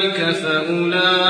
ذلك فأولئك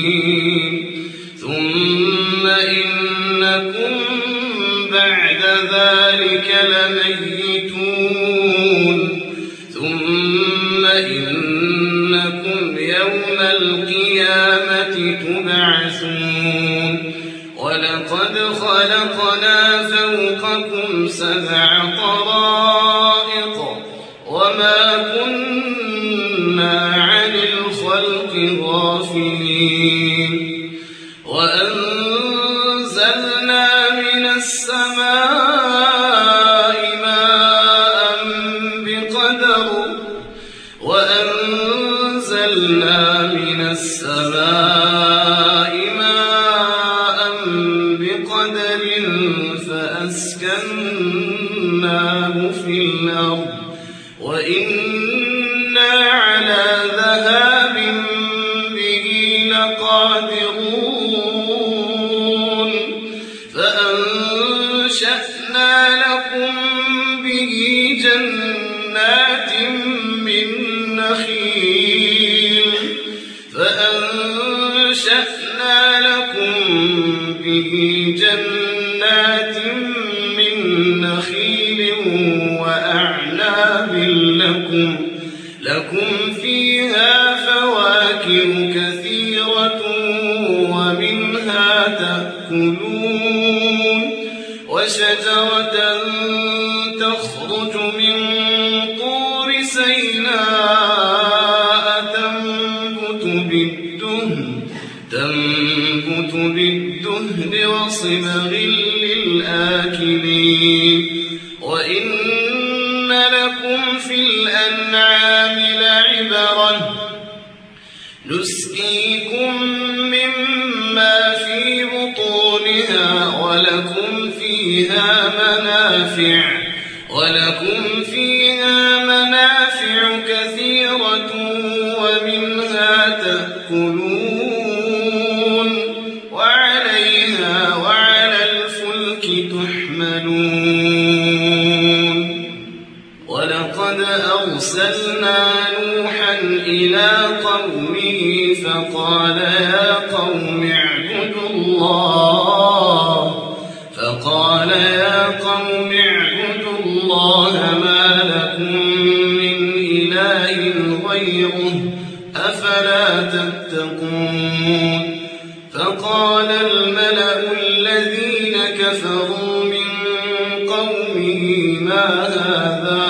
بعد ذلك لميتون. ثم إنكم يوم القيامة تبعثون. ولقد خلقنا فوقكم سبع طرائق. من تخرج من طور سيناء تنبت بالدهن تنبت بالدهن وصبغ للآكلين وإن لكم في الأنعام لعبرة. نسقيكم مما في بطونها ولكم فيها منافع. ولكم فيها منافع كثيرة إله غيره أفلا تتقون؟ فقال الملأ الذين كفروا من قومه ما هذا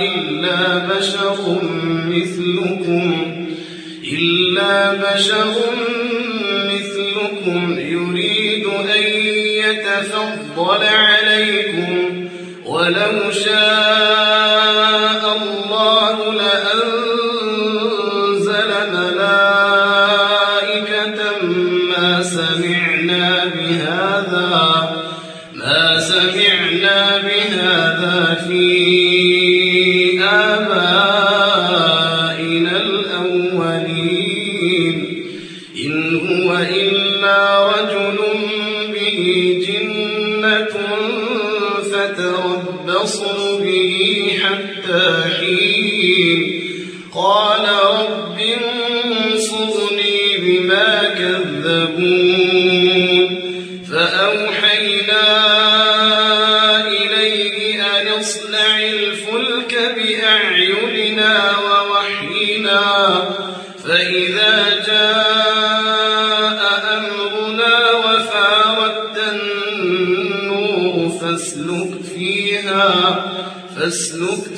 إلا بشر مثلكم إلا بشر مثلكم يريد أن يتفضل عليكم ولو شاء رب انصرني بما كذبون. فأوحينا إليه أن اصنع الفلك بأعيننا ووحينا. فإذا جاء أمرنا وفاردت النور فاسلك فيها فاسلك فيها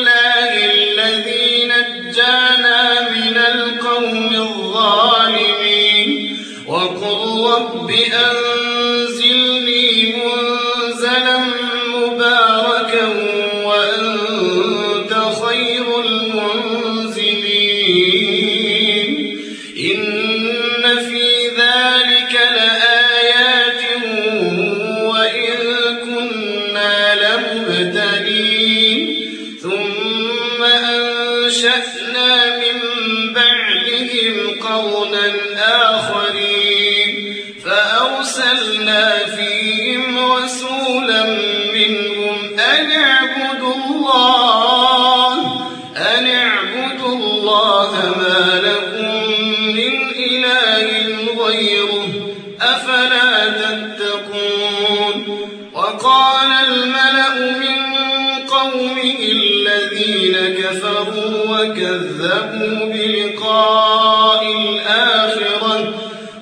الذين كفروا وكذبوا بلقاء الآخرة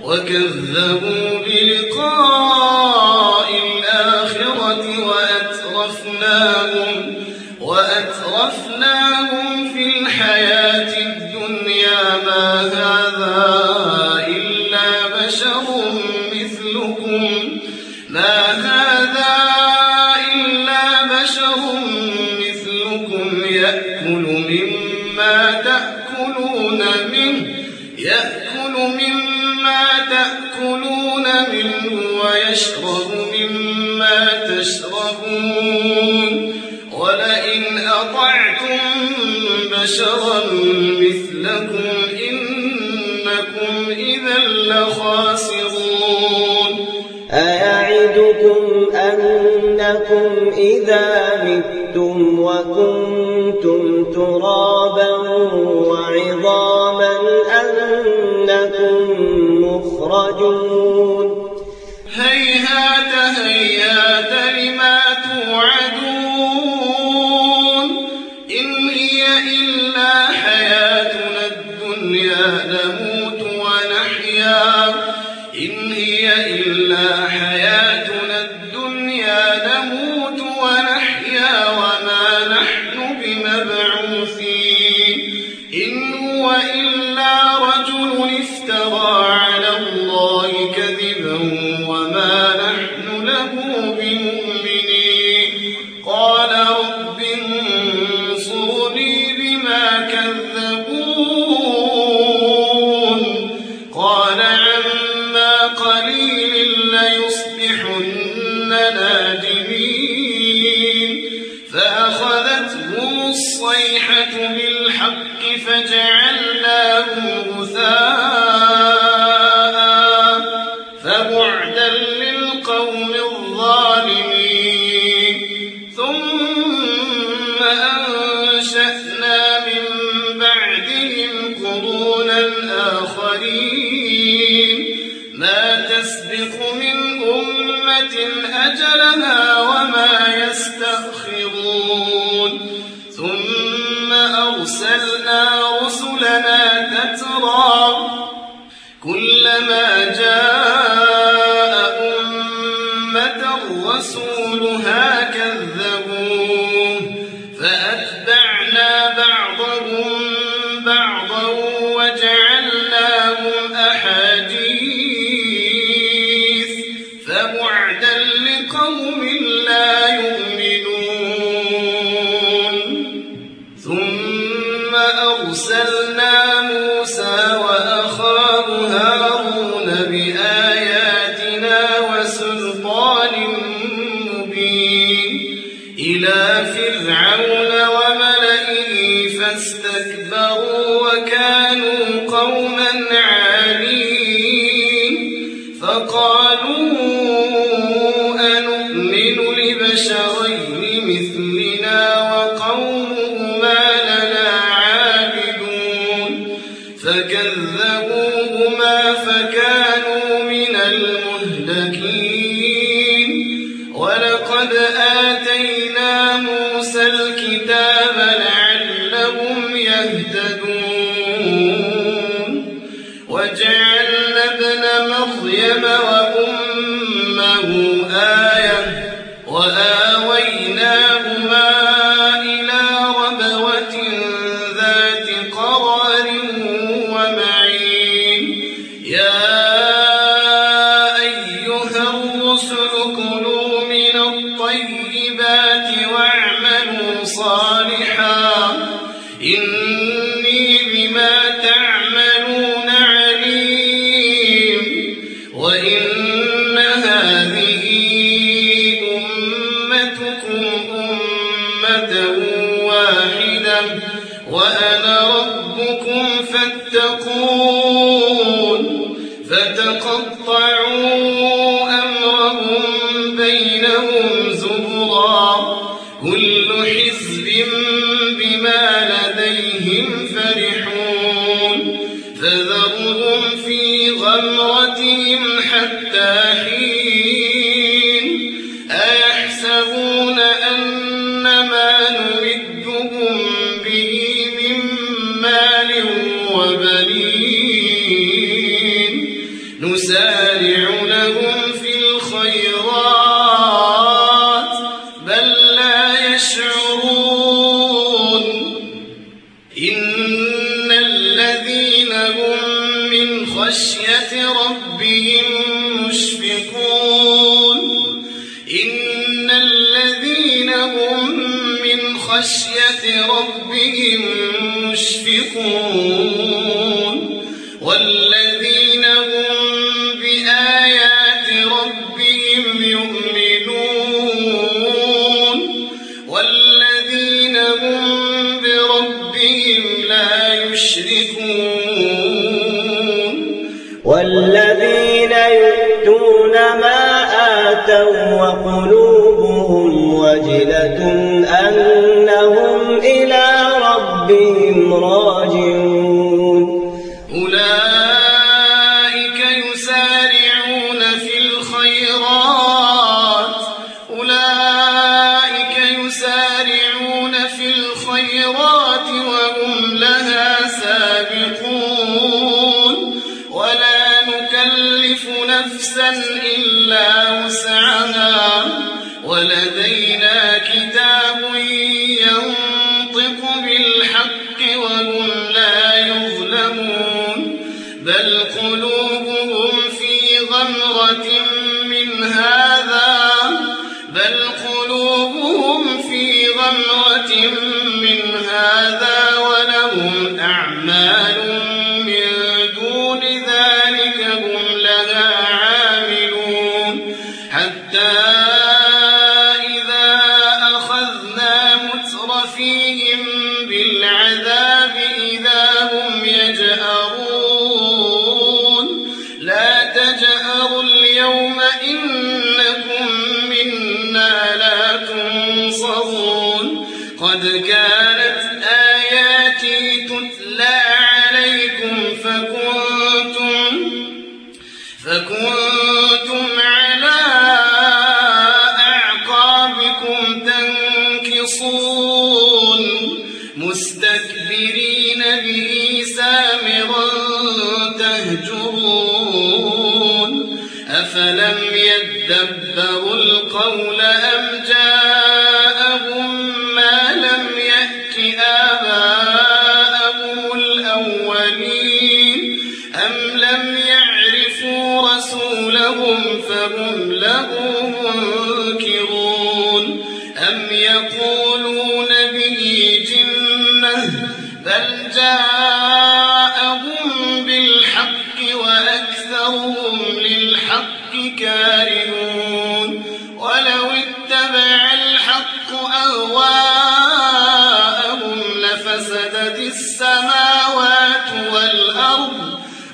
وكذبوا ترابا وعظاما أنكم مخرجون. فبأي الرسل كلوا يشركون راجعون. أولئك يسارعون في الخيرات. أولئك يسارعون في الخيرات وهم لها سابقون. ولا نكلف نفسا إلا وسعها. ولن تتلى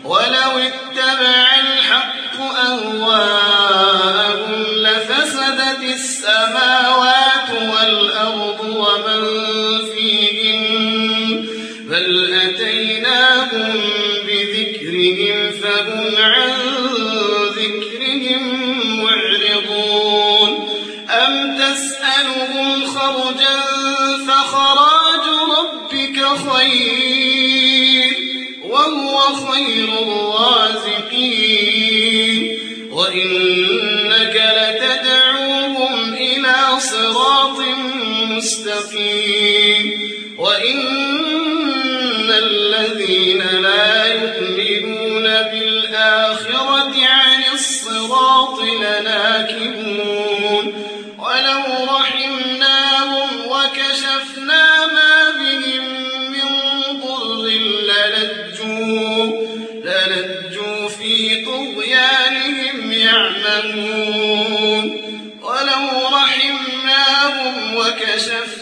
ولو اتبع الحق أهواءهم حسين وإن الذين لا يؤمنون بالآخرة عن الصراط لناكبون ولو رحمناهم وكشفنا ما بهم من ضر للجوا, للجوا في طغيانهم يعملون ولو رحمناهم وكشفنا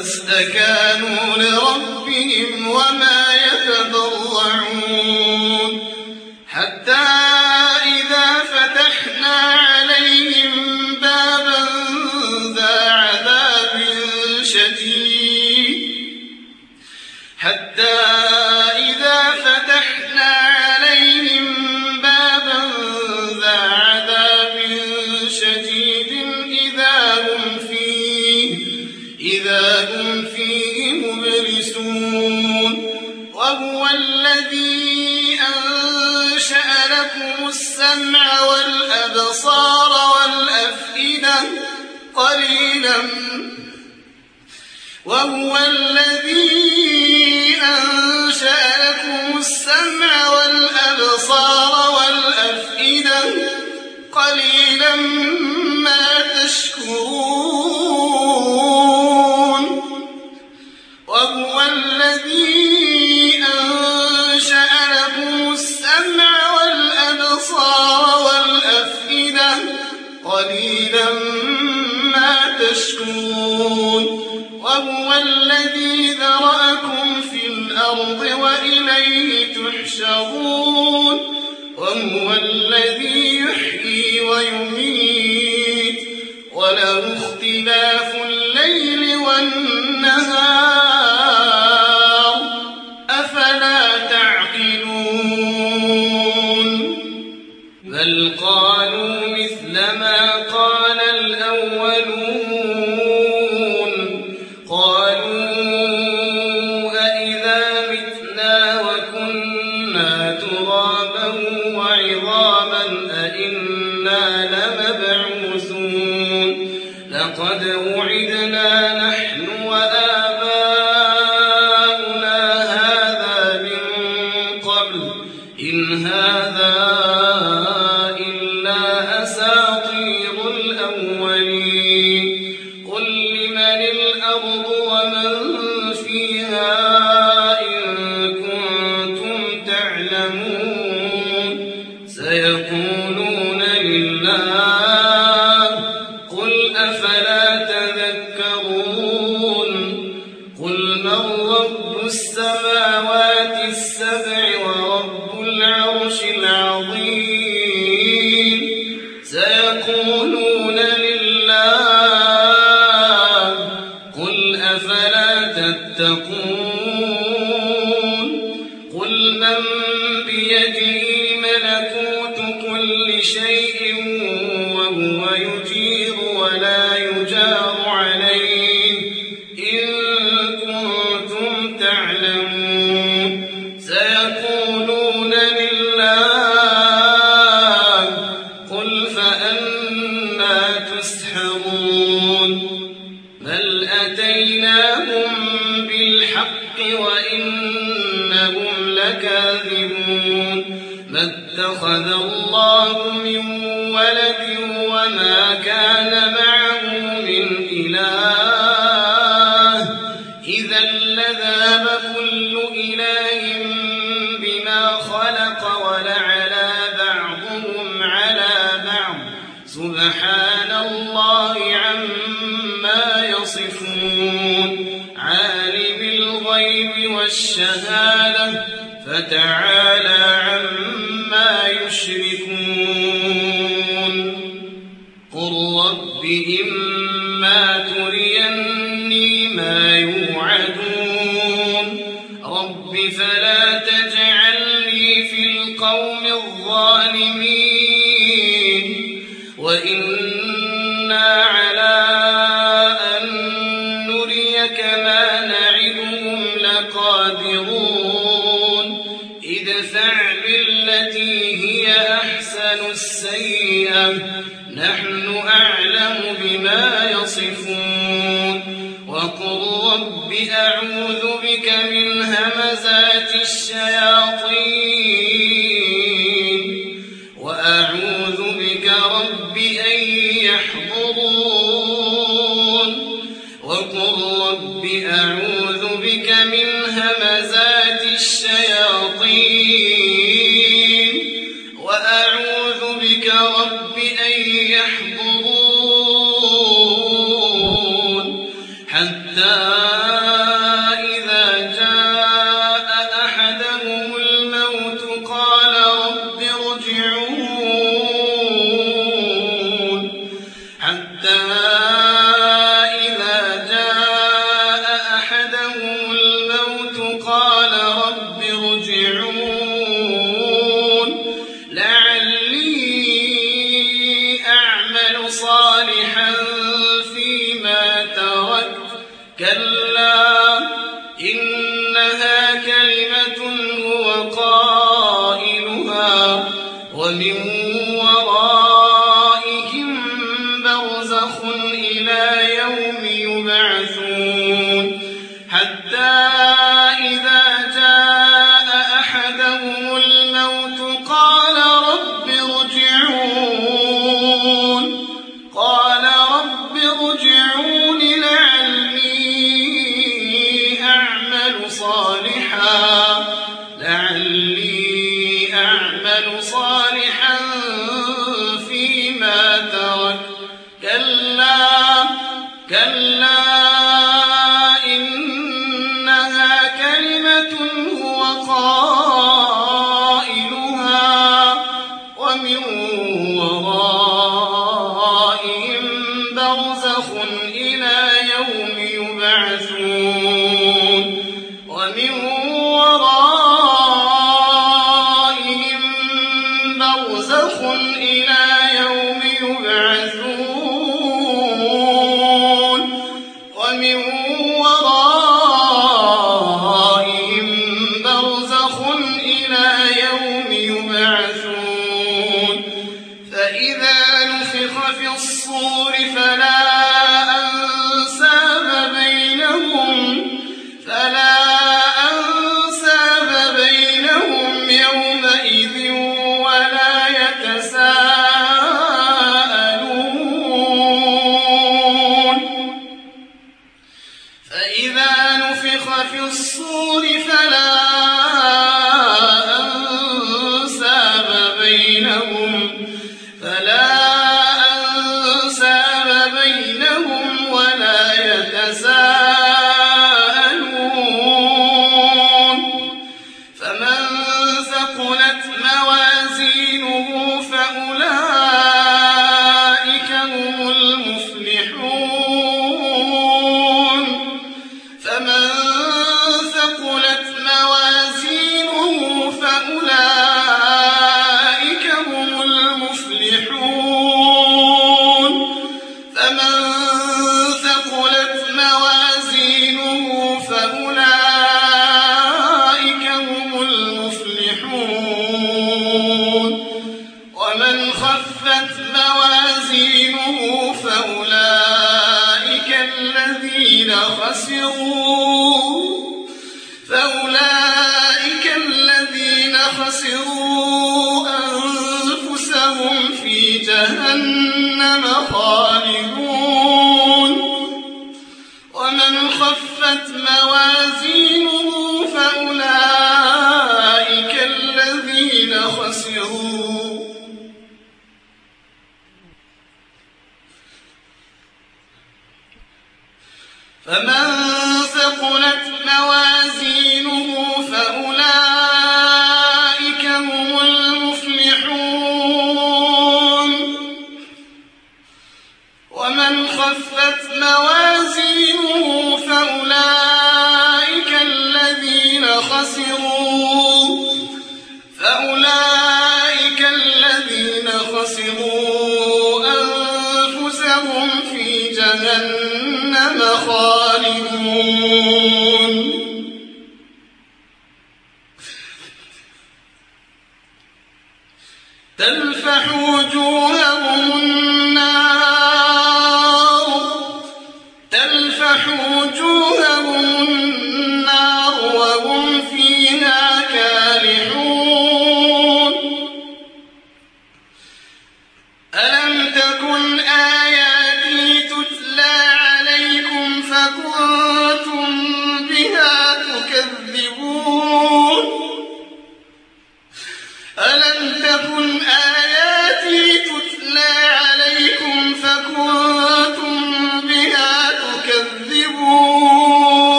فاستكانوا لربهم وما يتضرعون الذي بيده ملكوت كل شيء رب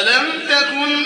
ألم تكن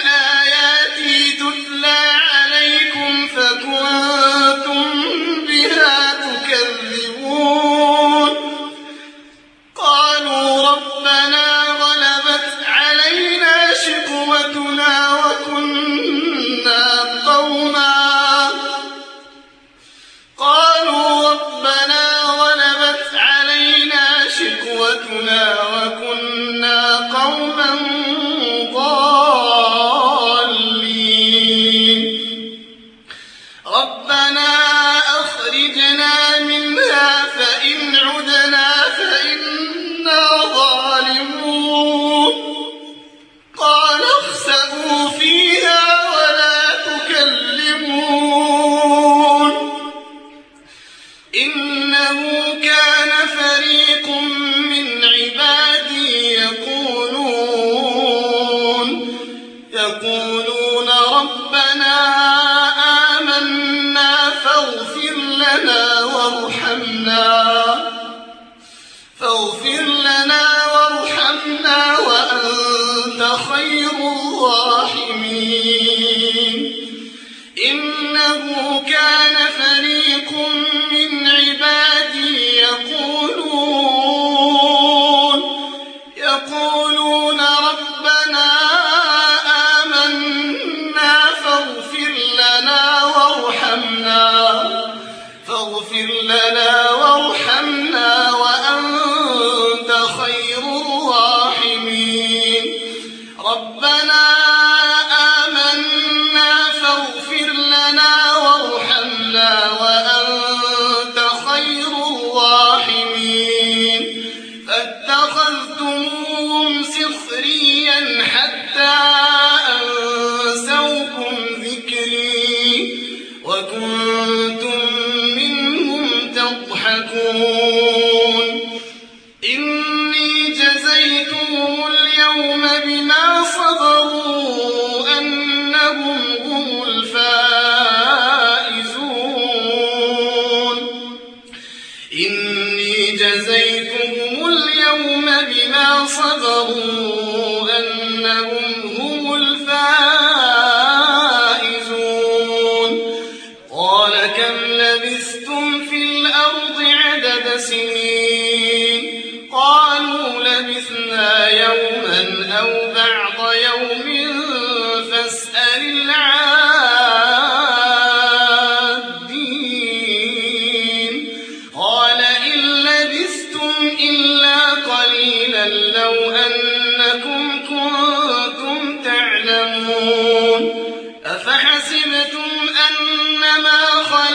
أفحسبتم أنما خلقناكم